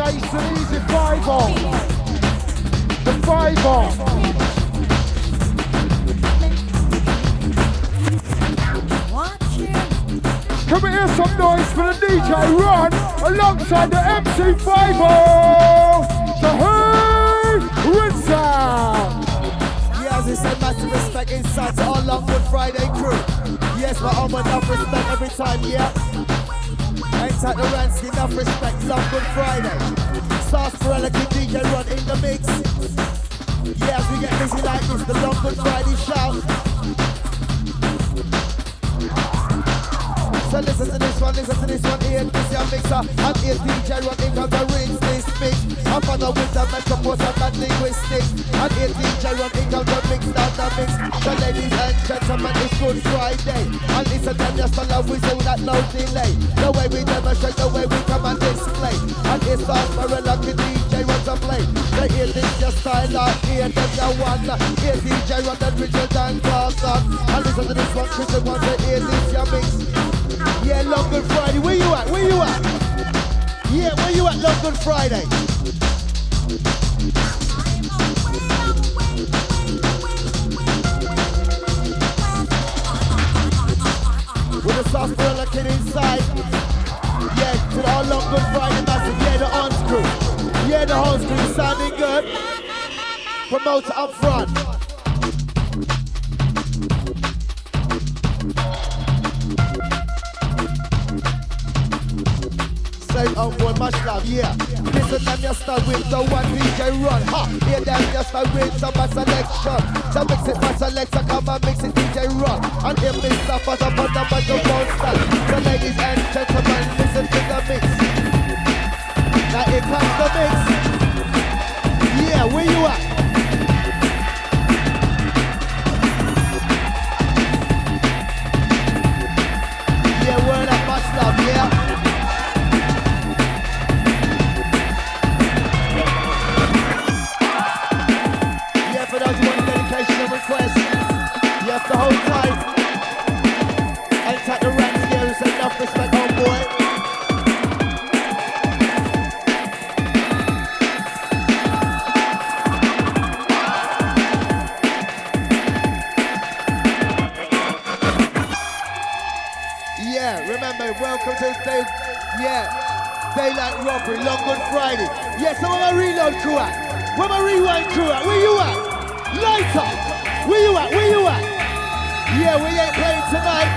Nice and easy, five on. The five on. Can we hear some noise for the DJ Run alongside the MC5 The Hey Rinser! Yes, it's a massive respect inside to all Long Good Friday crew. Yes, my own enough respect every time, yeah. At the Ransky, enough respect, Long Good Friday. Sarsaparilla Kid DJ Ron in the mix. Yes, we get busy like this, the Long Good Friday shout. So listen to this one, listen to this one here, this your mixer. And here DJ in comes the rinse this mix. I'm on the with the metaphors and that linguistics. And here DJ in comes the mix down the mix. So ladies and gentlemen, it's Good Friday. And listen to just a love whistle that no delay. The way we demonstrate, the way we come and display. And it's Sarsaparilla Kid DJ Ron to play. So hear this your style out here, then you one. Here DJ then Richard and Clarkson. And listen to this one, Christian one, to hear this your mix. Yeah, Long Good Friday. Where you at? Where you at? Yeah, where you at, Long Good Friday? With the sarsaparilla kid inside. Yeah, to the Long Good Friday massive. Yeah, the Hans crew. Yeah, the Hans crew sounding good. Promoter up front. Same homeboy, much love, yeah. Listen, them just a with the one DJ run, ha. Hear them just a with some my selection. So mix it, my selection, come and mix it, DJ run. And hear me stuff up on the microphone stand. So ladies and gentlemen, listen to the mix. Now here comes the mix. Yeah, where you at? Welcome to the day. Yeah, daylight robbery, long good Friday. Yeah, so where my reload crew at? Where my rewind crew at? Where you at? Lighter! Where you at? Where you at? Yeah, we ain't playing tonight.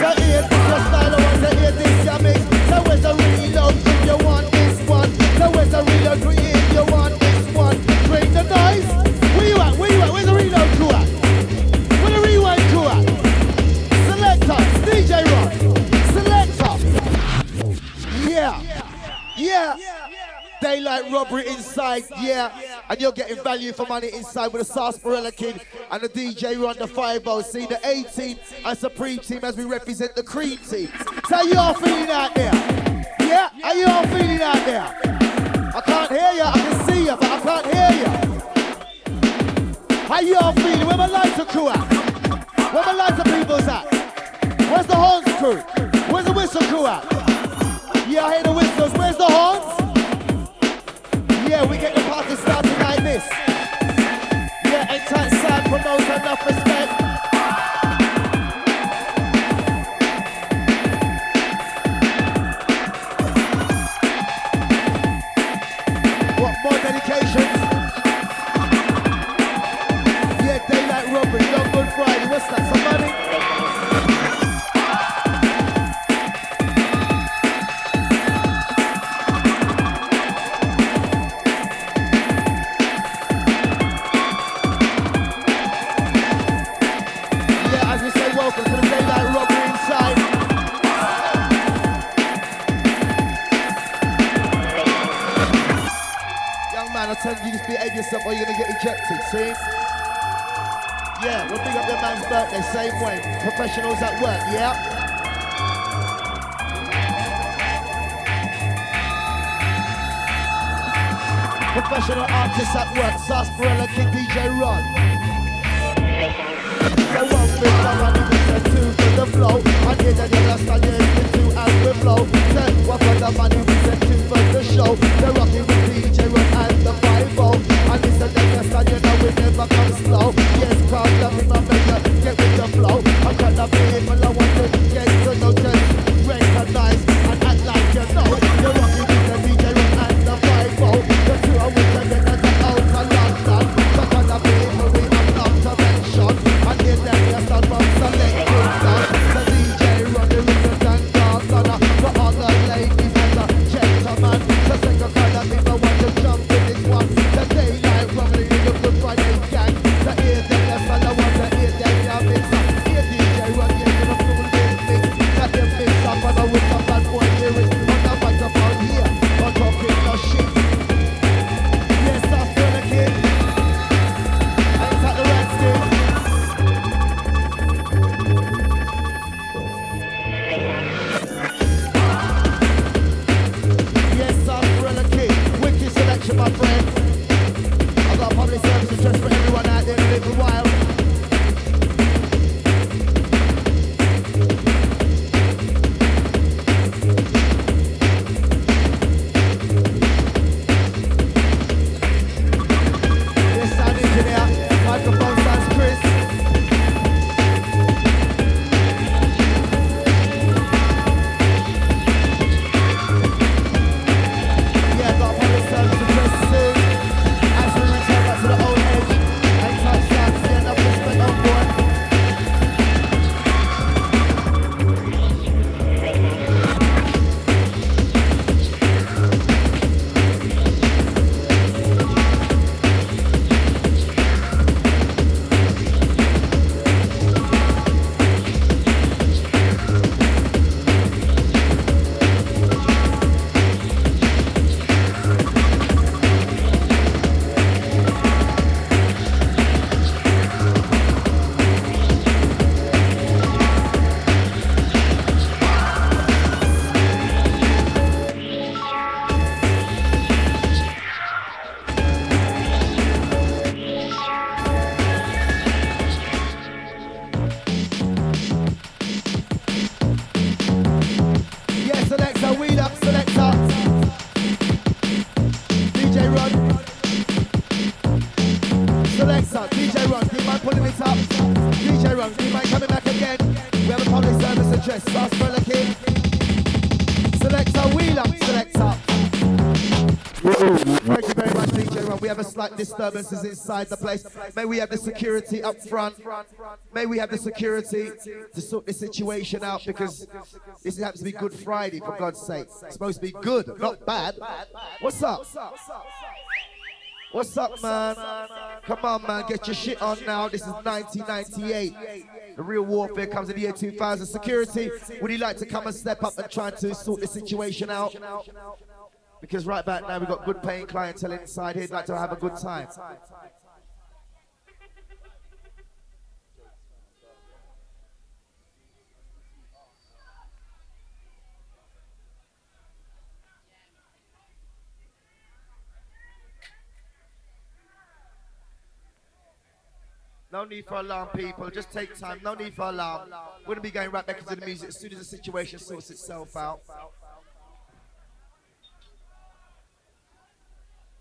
So here, your style, I want to hear this, ya mix. So where's the reload if you want this one? So where's the reload crew you want this one? Bring the noise. Where you at? Where you at? Where's the reload crew at? Daylight robbery inside, yeah. And you're getting value for money inside with the Sarsaparilla Kid and the DJ Ron the 5 See the 18 and Supreme team as we represent the Cream team. So how you all feeling out there? Yeah? How you all feeling out there? I can't hear you, I can see you, but I can't hear you. How you all feeling? Where my lighter crew at? Where my lighter people's at? Where's the horns crew? Where's the whistle crew at? Yeah, I hear the whistles. Where's the horns? Yeah, we get the party started like this. Yeah, N-Tight Sound promotes enough respect. professionals at work, yeah? Professional artists at work, Sarsaparilla King DJ Rod. There won't be someone who can to the flow. I did a little study to as we flow. You might coming back again. We have a public service address. King. Selector Wheeler. Selector. Thank you very much, DJ Ron. We have a slight disturbances inside the place. May we have the security up front. May we have the security to sort the situation out because this happens to be Good Friday, for God's sake. It's supposed to be good, not bad. What's up? What's up, man? Come on, man. Get your shit on now. This is 1998. The real warfare comes in the year 2000. Security, would you like to come and step up and try to sort the situation out? Because right back now we've got good paying clientele inside here. would like to have a good time. No need for alarm, people. Just take time. No need for alarm. We're going to be going right back into the music as soon as the situation sorts itself out.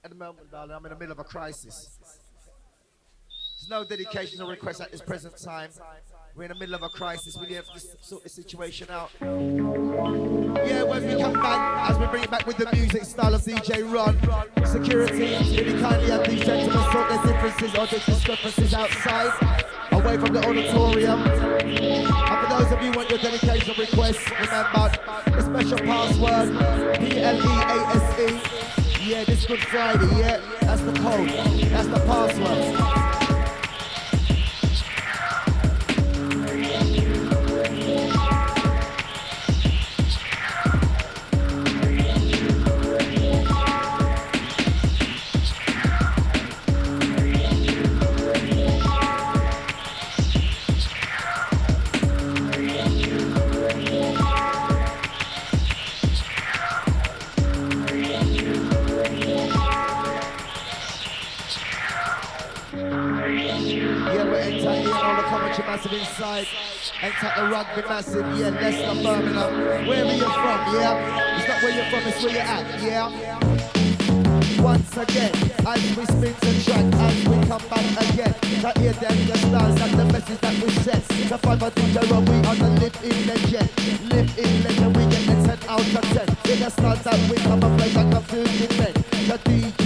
At the moment, darling, I'm in the middle of a crisis. There's no dedication or request at this present time. We're in the middle of a crisis. We have to sort the situation out. Yeah, when we come back, as we bring it back with the music style of DJ Ron, security, really kindly have these gentlemen sort their differences or their discrepancies outside, away from the auditorium. And for those of you who want your dedication requests, remember the special password, P-L-E-A-S-E. Yeah, this Good Friday, yeah, that's the code, that's the password. Rugby massive, yeah, Leicester, Birmingham. Where are you from, yeah? It's not where you're from, it's where you're at, yeah? Once again, as we spin the track, as we come back again, to hear them the stars and the message that we send. The five of DJ we on the live in legend, live in legend, we get the 10 out of 10. In the stars that we come and play like a few men. The DJ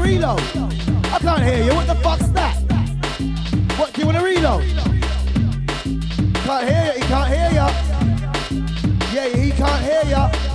reload? I can't hear you. What the fuck's that? What? Do you want to reload? Can't hear you. He can't hear you. Yeah, he can't hear you.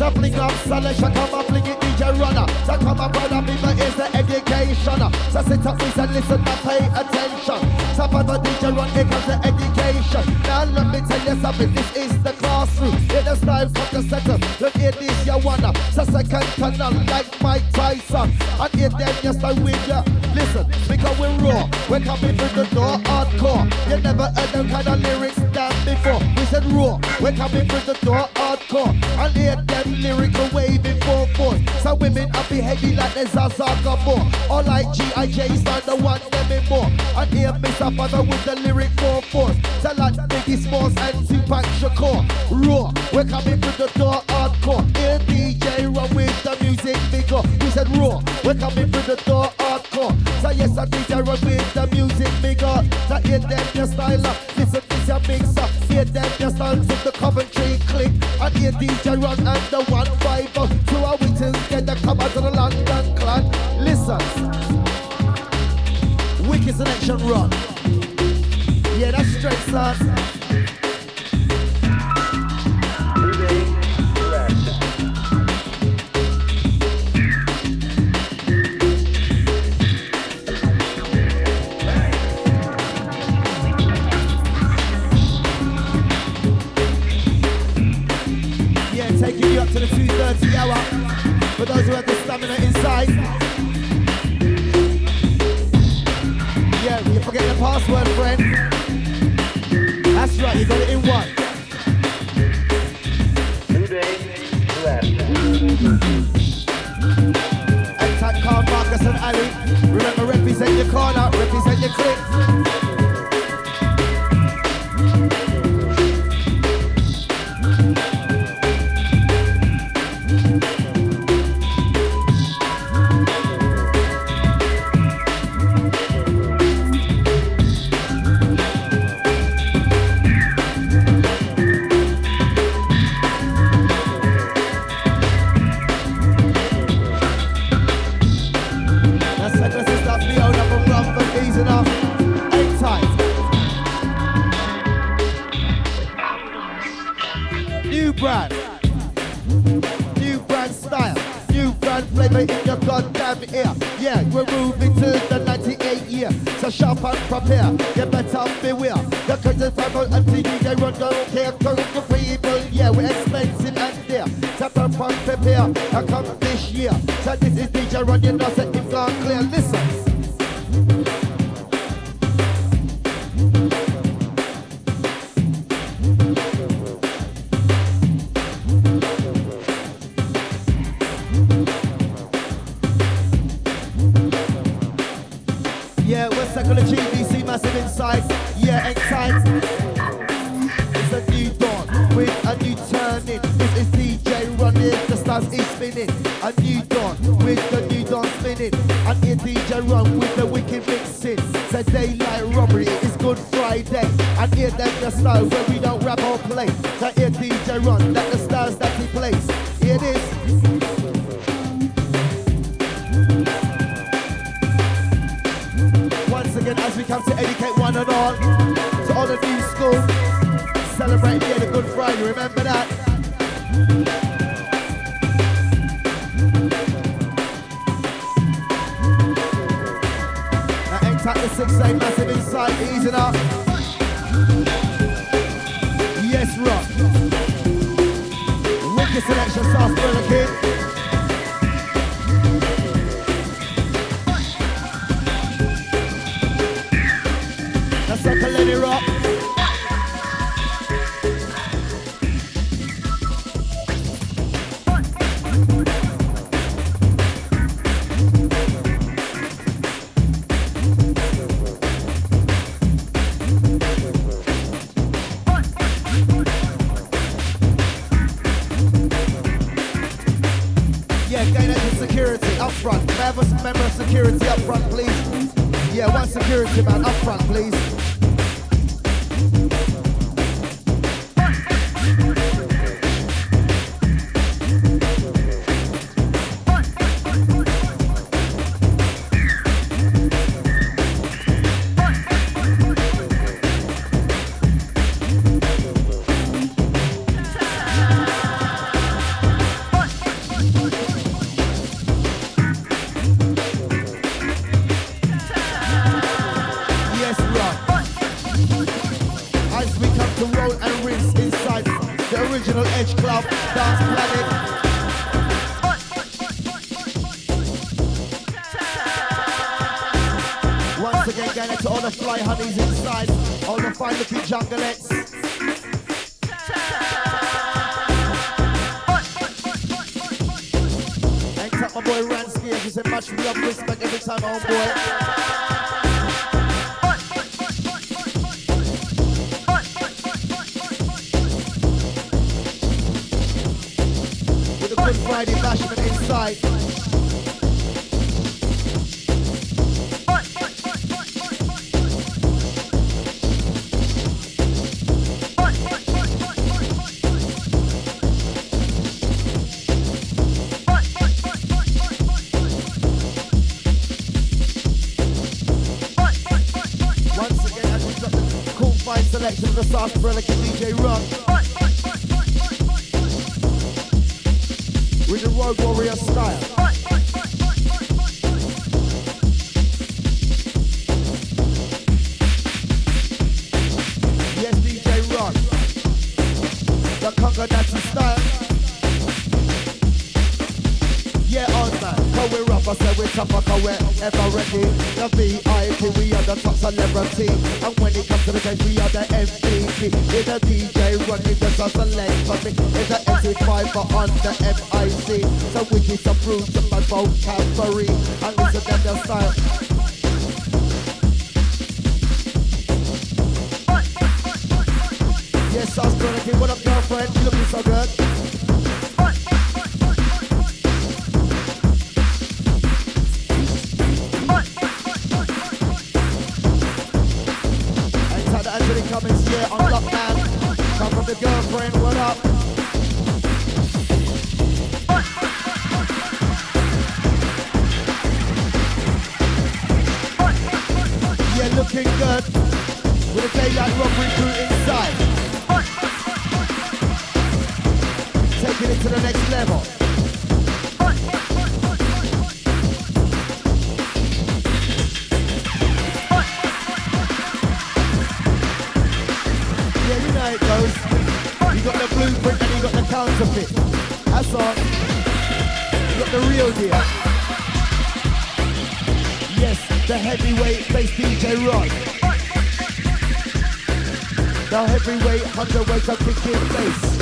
Up and fling it DJ runner. So come and brother, people is the education. So sit up, please and listen and pay attention. So for the DJ run, here comes the education. Now let me tell you something, this is the classroom. It is style from the center, look here, this you wanna. So second canal like Mike Tyson. And here then you start with ya. Listen, because we're raw, we're coming through the door hardcore. You never heard them kind of lyrics down before. We said raw, we're coming through the door hardcore. And here them lyrical waving four force. So women are behaving like there's a Zaga more. Or like G.I.J. start the one them in more. And here Mr. Father with the lyric four force. So like Biggie Smalls and Tupac Shakur. Raw, we're coming through the door hardcore. Here DJ run with the music bigger. We said raw, we're coming through the door hardcore. So yes, I DJ run with the music bigger. So hear them your style up. Listen, this your mix them your style with the Coventry click. And hear DJ run and the one five. Two our witches together come out to the London clan. Listen. Wicked selection run. Yeah, that's straight, son. Stamina inside. Yeah, you forget the password, friend. That's right, you got it in one. Attack Carl Marcus and Ali. Remember, represent your corner, represent your clique. And GBC, massive insight. Yeah, excite. It's a new dawn with a new turning. This is DJ running, the stars is spinning. A new dawn with the new dawn spinning. And here DJ run with the wicked mixing. Say daylight robbery is Good Friday. And here then the style where we don't rap or play. So here DJ run, that the stars that he plays. Again, as we come to educate one and all, to all the new school, celebrate the end of Good Friday. Remember that. Now, X at the 6 8 massive inside, easing up. Yes, rock. Wicked selection, Sauce Burger bashment we're up, I said we're tougher, cause we're ever ready. The VIP, we are the top celebrity. And when it comes to the game, we are the MVP. It's a DJ running the sauce select for me. It's a MC5 for on the MIC. So we need some roots of my vocabulary. And listen to their style. Yes, I was gonna give what up, girlfriend? You looking so good. The girlfriend, what up? Yeah, looking good. With a daylight robbery crew inside. Taking it to the next level. That's all. You got the real deal. Yes, the heavyweight bass DJ Rod. The heavyweight underweight of kicking bass. Yes,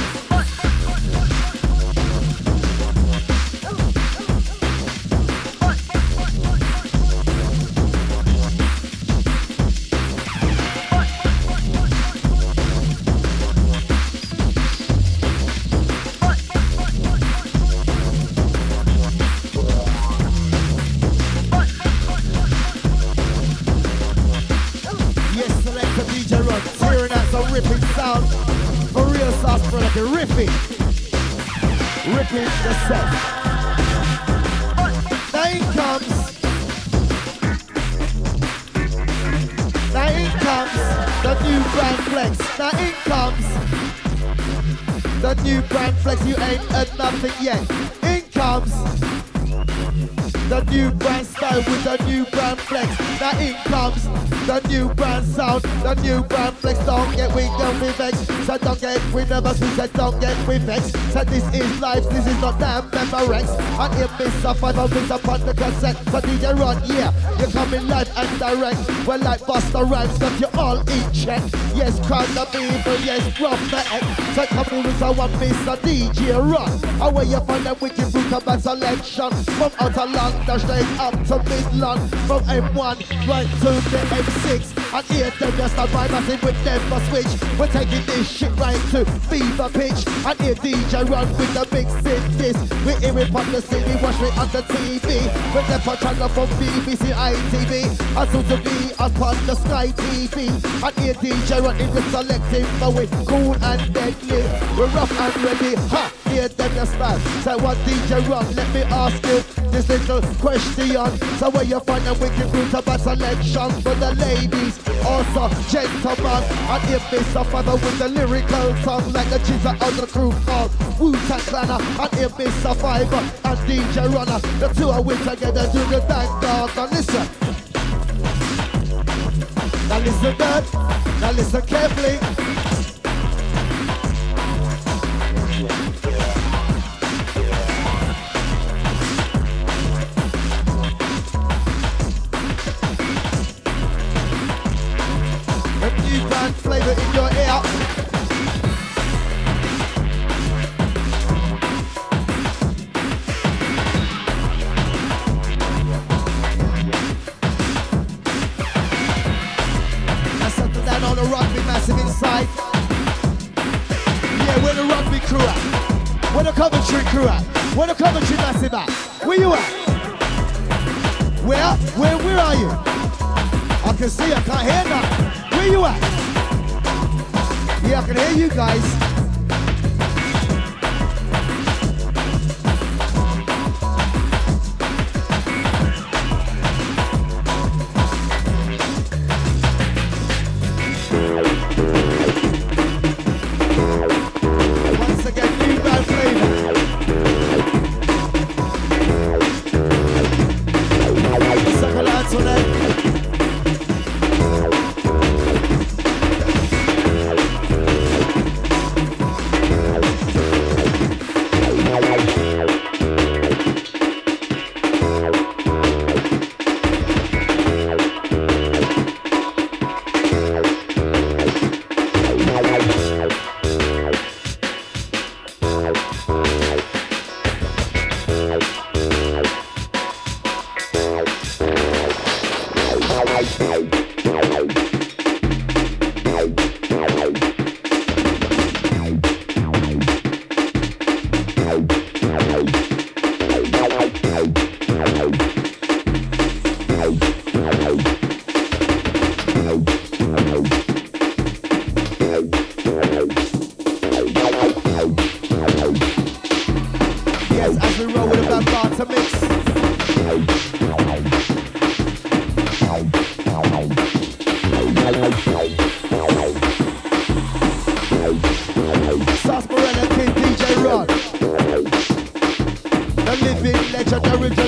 ain't heard nothing yet. In comes the new brand style with the new brand flex. Now in comes the new brand sound, the new brand flex. Don't get weak, don't be vexed. So don't get we never we said don't get we vexed. So this is life, this is not damn memorex. And if miss a five, I'll upon the cassette. So DJ run, yeah, you're coming live and direct. Well, like Busta Rhymes, got you all in check. Yes, crowd the people, yes, from the X. So come in with one Mr. DJ run. Away you find them wicked boot about selection. From outer London, straight up to Midland. From M1 right to the M6. And hear them just by massive with them for switch. We're taking this shit right to fever pitch. And hear DJ run with the big sit this. We hear it on the city, watch me on the TV. With the for channel from BBC ITV. And soon to be upon the Sky TV. And hear DJ run in the selective, but we cool and deadly. We're rough and ready. Ha! Hear them just start. So what DJ run? Let me ask you this little question. So where you find a wicked root of a selection for the ladies, also gentlemen. And if they suffer with the lyrical song like a chisel on the crew called Wu-Tang Clanner. And if it's a survivor and DJ Runner, the two of we together do the dance dance. And listen. Now listen. Now listen carefully. Where the Coventry massive at? Where you at? Where? Where? Where are you? I can see. I can't hear nothing. Where you at? Yeah, I can hear you guys. Promoter,